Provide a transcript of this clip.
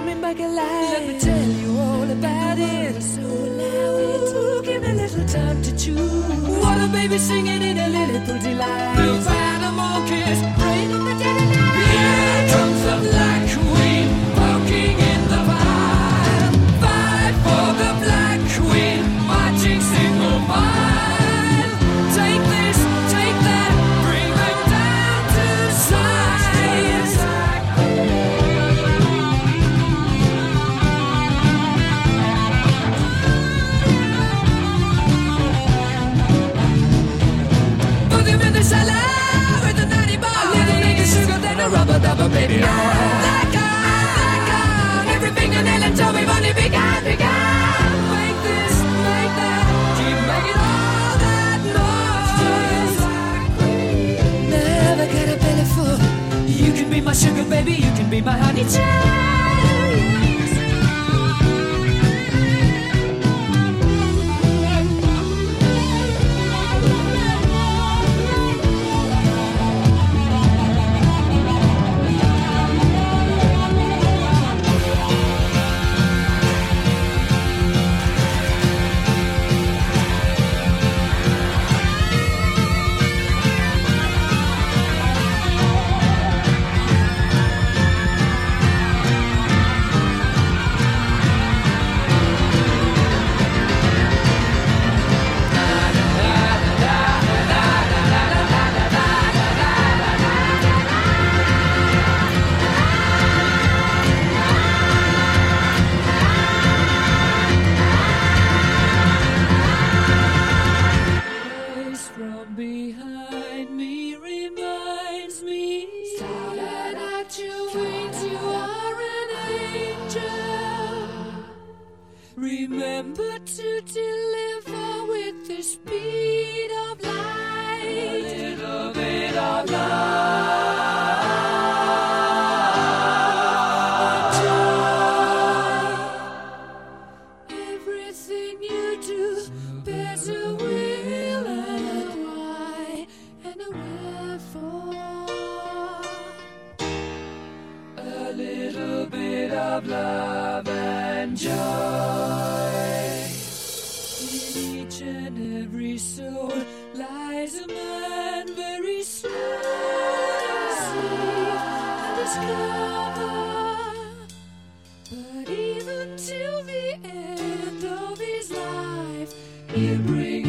coming back alive. Let me tell you all about it. So allow it. Give me a little time to choose. What a baby singing in a little pretty light. Bills animal kiss, full. You can be my sugar baby, you can be my honey child. love and joy. In each and every soul lies a man very small. and discover, but even till the end of his life, he brings.